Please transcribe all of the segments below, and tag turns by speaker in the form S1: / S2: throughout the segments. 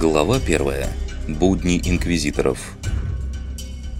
S1: Глава 1. Будни инквизиторов.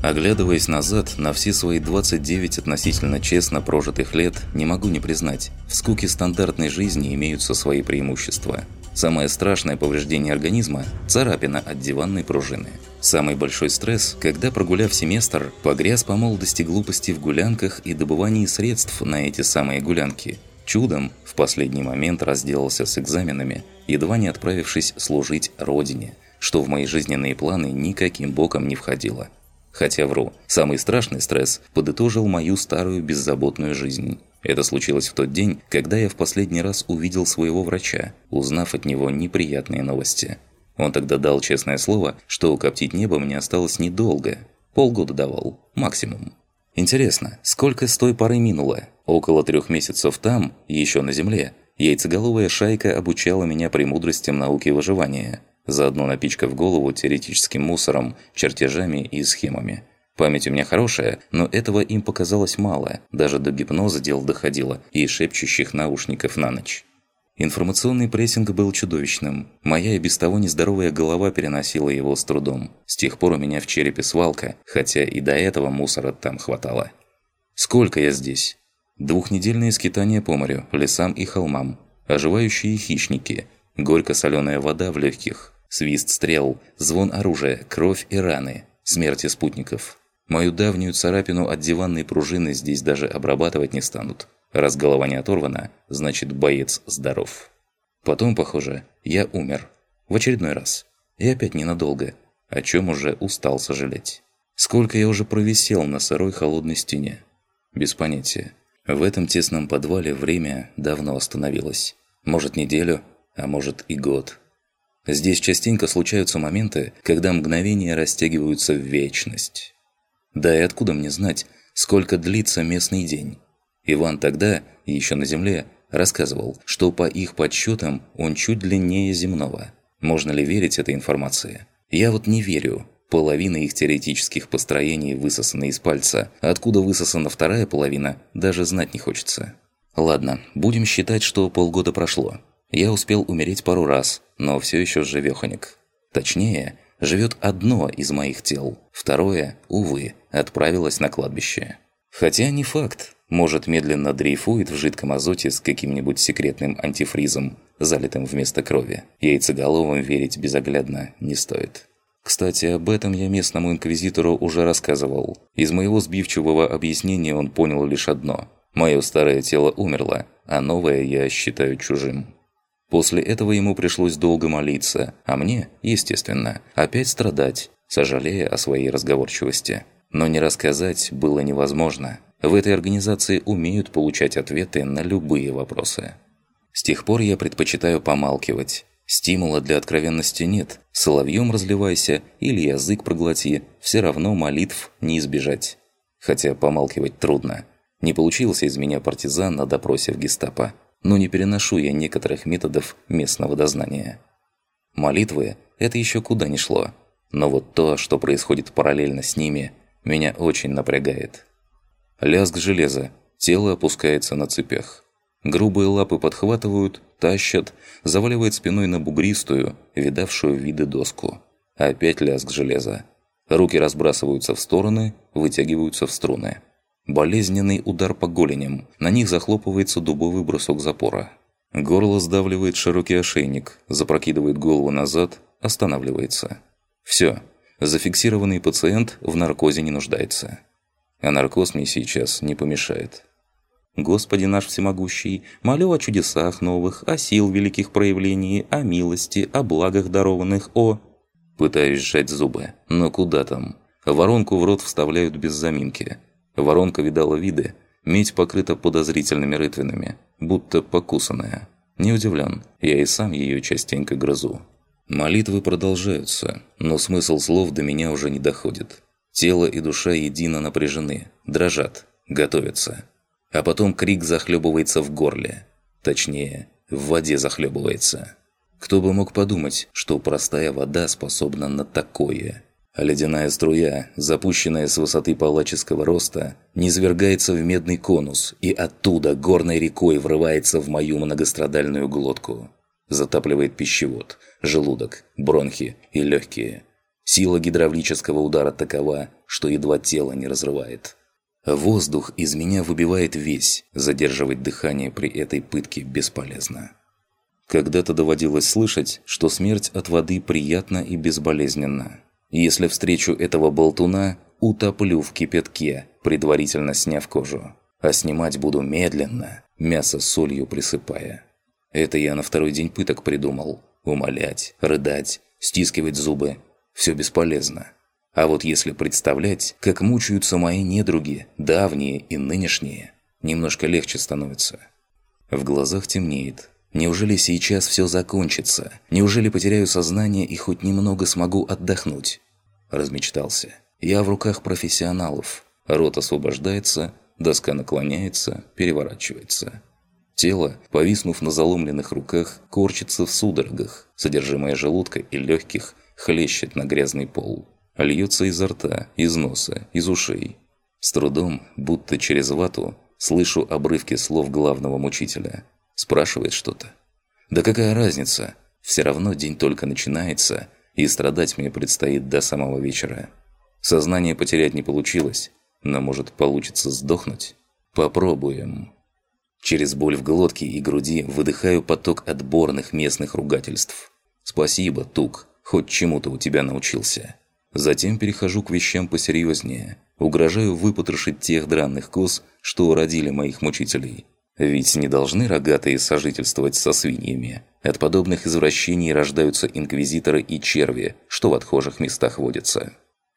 S1: Оглядываясь назад на все свои 29 относительно честно прожитых лет, не могу не признать, в скуке стандартной жизни имеются свои преимущества. Самое страшное повреждение организма – царапина от диванной пружины. Самый большой стресс, когда, прогуляв семестр, погряз по молодости глупости в гулянках и добывании средств на эти самые гулянки. Чудом в последний момент разделался с экзаменами – едва не отправившись служить Родине, что в мои жизненные планы никаким боком не входило. Хотя вру, самый страшный стресс подытожил мою старую беззаботную жизнь. Это случилось в тот день, когда я в последний раз увидел своего врача, узнав от него неприятные новости. Он тогда дал честное слово, что коптить небо мне осталось недолго. Полгода давал, максимум. Интересно, сколько с той поры минуло? Около трех месяцев там, еще на земле, Яйцеголовая шайка обучала меня премудростям науки выживания, заодно напичкав голову теоретическим мусором, чертежами и схемами. Память у меня хорошая, но этого им показалось мало, даже до гипноза дел доходило и шепчущих наушников на ночь. Информационный прессинг был чудовищным. Моя и без того нездоровая голова переносила его с трудом. С тех пор у меня в черепе свалка, хотя и до этого мусора там хватало. Сколько я здесь? Двухнедельные скитания по морю, лесам и холмам, оживающие хищники, горько-соленая вода в легких, свист стрел, звон оружия, кровь и раны, смерти спутников. Мою давнюю царапину от диванной пружины здесь даже обрабатывать не станут. Раз голова не оторвана, значит боец здоров. Потом, похоже, я умер. В очередной раз. И опять ненадолго, о чем уже устал сожалеть. Сколько я уже провисел на сырой холодной стене. Без понятия. В этом тесном подвале время давно остановилось. Может неделю, а может и год. Здесь частенько случаются моменты, когда мгновения растягиваются в вечность. Да и откуда мне знать, сколько длится местный день? Иван тогда, еще на земле, рассказывал, что по их подсчетам он чуть длиннее земного. Можно ли верить этой информации? Я вот не верю, Половина их теоретических построений высосана из пальца, откуда высосана вторая половина, даже знать не хочется. Ладно, будем считать, что полгода прошло. Я успел умереть пару раз, но все еще живеханик. Точнее, живет одно из моих тел, второе, увы, отправилось на кладбище. Хотя не факт, может медленно дрейфует в жидком азоте с каким-нибудь секретным антифризом, залитым вместо крови. Яйцеголовым верить безоглядно не стоит. Кстати, об этом я местному инквизитору уже рассказывал. Из моего сбивчивого объяснения он понял лишь одно. Мое старое тело умерло, а новое я считаю чужим. После этого ему пришлось долго молиться, а мне, естественно, опять страдать, сожалея о своей разговорчивости. Но не рассказать было невозможно. В этой организации умеют получать ответы на любые вопросы. С тех пор я предпочитаю помалкивать, Стимула для откровенности нет. Соловьем разливайся или язык проглоти, все равно молитв не избежать. Хотя помалкивать трудно. Не получился из меня партизан на допросе в гестапо. Но не переношу я некоторых методов местного дознания. Молитвы – это еще куда ни шло. Но вот то, что происходит параллельно с ними, меня очень напрягает. Лязг железа. Тело опускается на цепях. Грубые лапы подхватывают, тащат, заваливает спиной на бугристую, видавшую виды доску. Опять лязг железа. Руки разбрасываются в стороны, вытягиваются в струны. Болезненный удар по голеням. На них захлопывается дубовый брусок запора. Горло сдавливает широкий ошейник, запрокидывает голову назад, останавливается. Все. Зафиксированный пациент в наркозе не нуждается. А наркоз мне сейчас не помешает. Господи наш всемогущий, молю о чудесах новых, о сил великих проявлений, о милости, о благах дарованных, о...» Пытаюсь сжать зубы, но куда там? Воронку в рот вставляют без заминки. Воронка видала виды, медь покрыта подозрительными рытвинами, будто покусанная. Не удивлен, я и сам ее частенько грызу. Молитвы продолжаются, но смысл слов до меня уже не доходит. Тело и душа едино напряжены, дрожат, готовятся а потом крик захлебывается в горле. Точнее, в воде захлебывается. Кто бы мог подумать, что простая вода способна на такое? А ледяная струя, запущенная с высоты палаческого роста, низвергается в медный конус и оттуда горной рекой врывается в мою многострадальную глотку. затапливает пищевод, желудок, бронхи и легкие. Сила гидравлического удара такова, что едва тело не разрывает. Воздух из меня выбивает весь, задерживать дыхание при этой пытке бесполезно. Когда-то доводилось слышать, что смерть от воды приятна и безболезненна. Если встречу этого болтуна, утоплю в кипятке, предварительно сняв кожу. А снимать буду медленно, мясо солью присыпая. Это я на второй день пыток придумал. Умолять, рыдать, стискивать зубы. Все бесполезно. А вот если представлять, как мучаются мои недруги, давние и нынешние, немножко легче становится. В глазах темнеет, Неужели сейчас все закончится? Неужели потеряю сознание и хоть немного смогу отдохнуть? Размечтался. Я в руках профессионалов. Рот освобождается, доска наклоняется, переворачивается. Тело, повиснув на заломленных руках, корчится в судорогах. Содержимое желудка и легких хлещет на грязный пол. Льется изо рта, из носа, из ушей. С трудом, будто через вату, слышу обрывки слов главного мучителя – Спрашивает что-то. Да какая разница? Все равно день только начинается, и страдать мне предстоит до самого вечера. Сознание потерять не получилось, но может получится сдохнуть? Попробуем. Через боль в глотке и груди выдыхаю поток отборных местных ругательств. Спасибо, Тук, хоть чему-то у тебя научился. Затем перехожу к вещам посерьезнее. Угрожаю выпотрошить тех дранных коз, что уродили моих мучителей. Ведь не должны рогатые сожительствовать со свиньями. От подобных извращений рождаются инквизиторы и черви, что в отхожих местах водятся.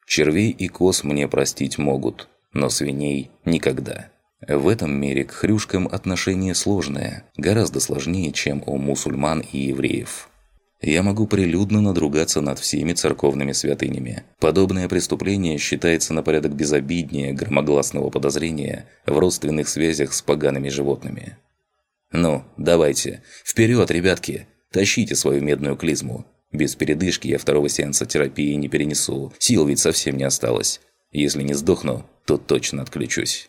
S1: Червей и коз мне простить могут, но свиней – никогда. В этом мире к хрюшкам отношение сложное, гораздо сложнее, чем у мусульман и евреев я могу прилюдно надругаться над всеми церковными святынями. Подобное преступление считается на порядок безобиднее громогласного подозрения в родственных связях с погаными животными. Ну, давайте, вперед, ребятки, тащите свою медную клизму. Без передышки я второго сеанса терапии не перенесу, сил ведь совсем не осталось. Если не сдохну, то точно отключусь.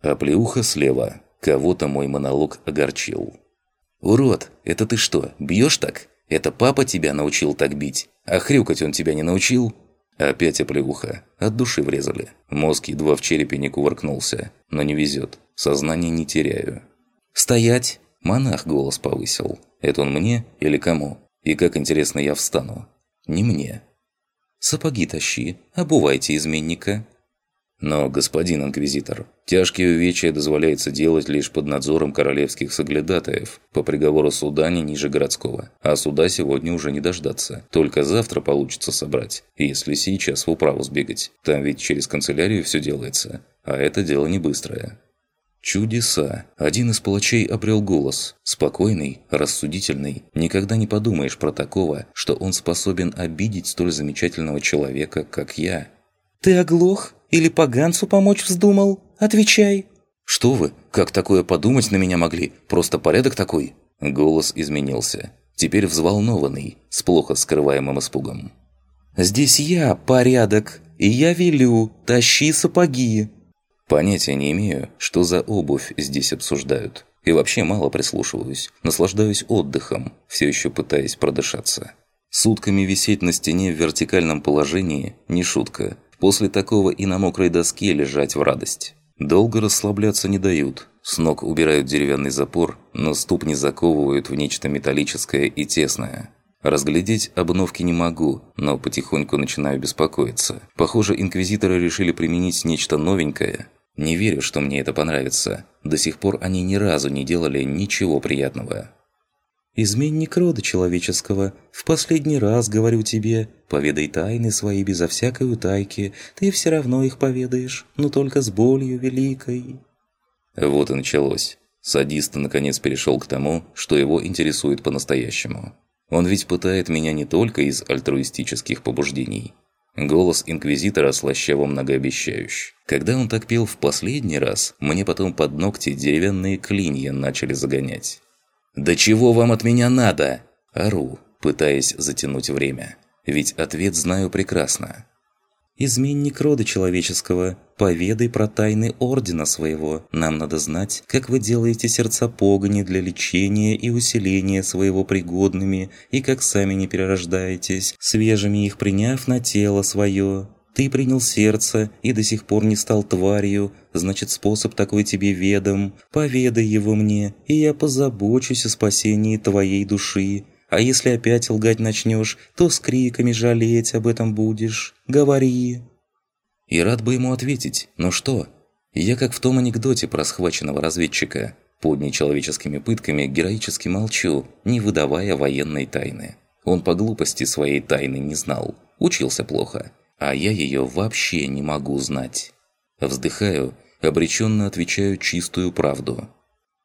S1: А плеуха слева. Кого-то мой монолог огорчил. «Урод, это ты что, бьешь так?» Это папа тебя научил так бить? А хрюкать он тебя не научил?» Опять оплеуха. От души врезали. Мозг едва в черепе не кувыркнулся. Но не везет. Сознание не теряю. «Стоять!» Монах голос повысил. «Это он мне или кому? И как интересно я встану?» «Не мне». «Сапоги тащи, обувайте изменника». Но, господин инквизитор, тяжкие увечья дозволяется делать лишь под надзором королевских соглядатаев по приговору суда не ниже городского. А суда сегодня уже не дождаться. Только завтра получится собрать, если сейчас в управу сбегать. Там ведь через канцелярию все делается. А это дело не быстрое. Чудеса. Один из палачей обрел голос. Спокойный, рассудительный. Никогда не подумаешь про такого, что он способен обидеть столь замечательного человека, как я.
S2: «Ты оглох?» Или поганцу помочь вздумал? Отвечай!»
S1: «Что вы? Как такое подумать на меня могли? Просто порядок такой?» Голос изменился. Теперь взволнованный, с плохо скрываемым испугом.
S2: «Здесь я порядок, и я велю, тащи сапоги!»
S1: Понятия не имею, что за обувь здесь обсуждают. И вообще мало прислушиваюсь, наслаждаюсь отдыхом, все еще пытаясь продышаться. Сутками висеть на стене в вертикальном положении – не шутка. После такого и на мокрой доске лежать в радость. Долго расслабляться не дают. С ног убирают деревянный запор, но ступни заковывают в нечто металлическое и тесное. Разглядеть обновки не могу, но потихоньку начинаю беспокоиться. Похоже, инквизиторы решили применить нечто новенькое. Не верю, что мне это понравится. До сих пор они ни разу не делали ничего приятного.
S2: «Изменник рода человеческого, в последний раз говорю тебе, поведай тайны свои безо всякой утайки, ты все равно их поведаешь, но только с болью великой».
S1: Вот и началось. Садист наконец перешел к тому, что его интересует по-настоящему. Он ведь пытает меня не только из альтруистических побуждений. Голос Инквизитора слащаво многообещающий. Когда он так пел в последний раз, мне потом под ногти деревянные клинья начали загонять. «Да чего вам от меня надо?» Ору, пытаясь затянуть время. Ведь ответ знаю прекрасно.
S2: «Изменник рода человеческого, поведай про тайны Ордена своего. Нам надо знать, как вы делаете сердца погони для лечения и усиления своего пригодными, и как сами не перерождаетесь, свежими их приняв на тело свое. Ты принял сердце и до сих пор не стал тварью, значит способ такой тебе ведом. Поведай его мне, и я позабочусь о спасении твоей души. А если опять лгать начнешь, то с криками жалеть об этом будешь. Говори».
S1: И рад бы ему ответить, но что? Я как в том анекдоте про схваченного разведчика. Под нечеловеческими пытками героически молчу, не выдавая военной тайны. Он по глупости своей тайны не знал, учился плохо, а я ее вообще не могу знать. Вздыхаю, обреченно отвечаю чистую правду.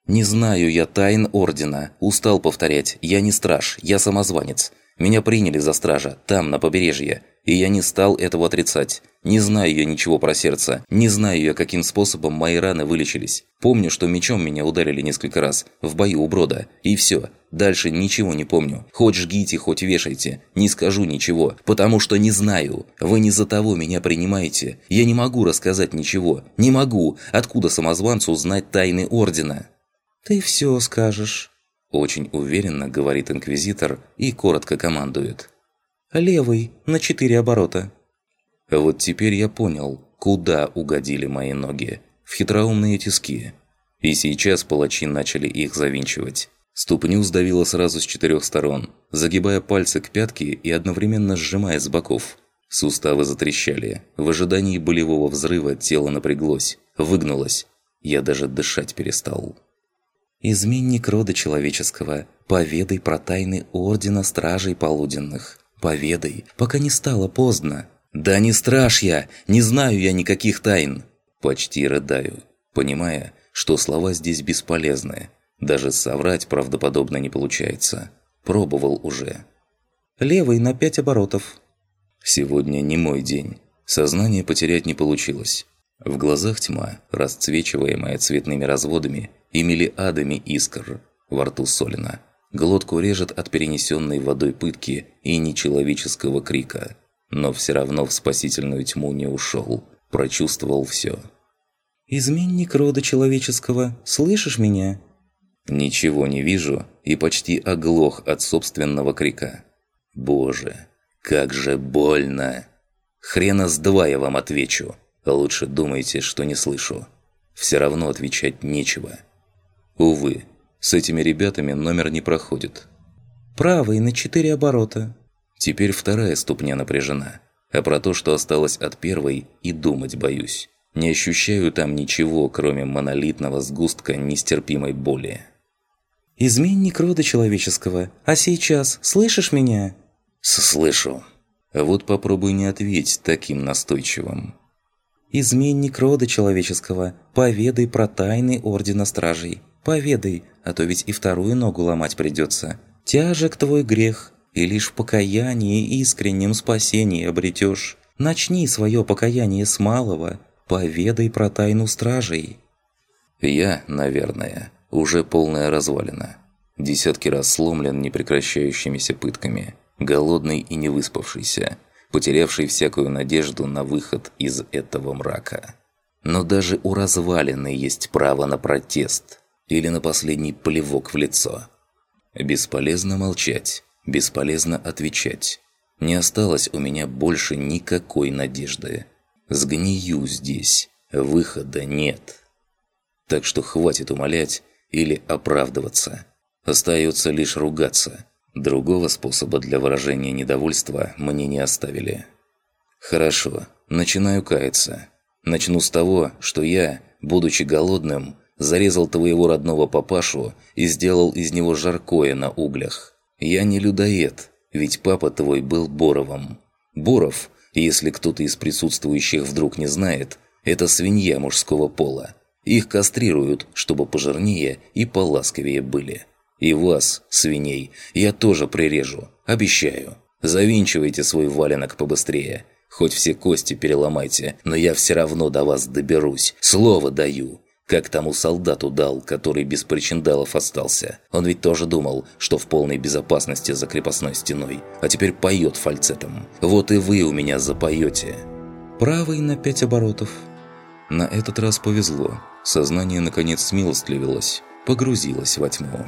S1: «Не знаю я тайн Ордена. Устал повторять. Я не страж, я самозванец. Меня приняли за стража, там, на побережье. И я не стал этого отрицать. Не знаю я ничего про сердце. Не знаю я, каким способом мои раны вылечились. Помню, что мечом меня ударили несколько раз. В бою у брода. И все. Дальше ничего не помню. Хоть жгите, хоть вешайте. Не скажу ничего. Потому что не знаю. Вы не за того меня принимаете. Я не могу рассказать ничего. Не могу. Откуда самозванцу знать тайны Ордена?
S2: «Ты все скажешь», –
S1: очень уверенно говорит Инквизитор и коротко командует.
S2: «Левый, на четыре оборота».
S1: Вот теперь я понял, куда угодили мои ноги. В хитроумные тиски. И сейчас палачи начали их завинчивать. Ступню сдавило сразу с четырех сторон, загибая пальцы к пятке и одновременно сжимая с боков. Суставы затрещали. В ожидании болевого взрыва тело напряглось, выгнулось. Я даже дышать перестал.
S2: Изменник рода человеческого, поведай про тайны Ордена Стражей Полуденных. Поведай, пока не стало поздно.
S1: «Да не страж я! Не знаю я никаких тайн!» Почти рыдаю, понимая, что слова здесь бесполезны. Даже соврать правдоподобно не получается. Пробовал уже.
S2: «Левый на пять оборотов».
S1: Сегодня не мой день. Сознание потерять не получилось. В глазах тьма, расцвечиваемая цветными разводами и миллиадами искр. Во рту солено. Глотку режет от перенесенной водой пытки и нечеловеческого крика. Но все равно в спасительную тьму не ушел. Прочувствовал все.
S2: «Изменник рода человеческого, слышишь меня?»
S1: Ничего не вижу и почти оглох от собственного крика. «Боже, как же больно!» «Хрена с два я вам отвечу!» Лучше думайте, что не слышу. Все равно отвечать нечего. Увы, с этими ребятами номер не проходит.
S2: Правый на четыре оборота.
S1: Теперь вторая ступня напряжена. А про то, что осталось от первой, и думать боюсь. Не ощущаю там ничего, кроме монолитного сгустка нестерпимой боли.
S2: «Изменник рода человеческого. А сейчас слышишь меня?»
S1: «Слышу. Вот попробуй не ответь таким настойчивым
S2: изменник рода человеческого, поведай про тайны Ордена Стражей. Поведай, а то ведь и вторую ногу ломать придется. Тяжек твой грех, и лишь в покаянии и искреннем спасении обретешь. Начни свое покаяние с малого, поведай про тайну Стражей».
S1: Я, наверное, уже полная развалина. Десятки раз сломлен непрекращающимися пытками, голодный и не выспавшийся – потерявший всякую надежду на выход из этого мрака. Но даже у развалины есть право на протест или на последний плевок в лицо. Бесполезно молчать, бесполезно отвечать. Не осталось у меня больше никакой надежды. Сгнию здесь, выхода нет. Так что хватит умолять или оправдываться. Остается лишь ругаться – Другого способа для выражения недовольства мне не оставили. Хорошо, начинаю каяться. Начну с того, что я, будучи голодным, зарезал твоего родного папашу и сделал из него жаркое на углях. Я не людоед, ведь папа твой был Боровым. Боров, если кто-то из присутствующих вдруг не знает, это свинья мужского пола. Их кастрируют, чтобы пожирнее и поласковее были. И вас, свиней, я тоже прирежу, обещаю. Завинчивайте свой валенок побыстрее. Хоть все кости переломайте, но я все равно до вас доберусь. Слово даю. Как тому солдату дал, который без причиндалов остался. Он ведь тоже думал, что в полной безопасности за крепостной стеной. А теперь поет фальцетом. Вот и вы у меня запоете.
S2: Правый на пять оборотов.
S1: На этот раз повезло. Сознание наконец смилостливилось, погрузилось во тьму.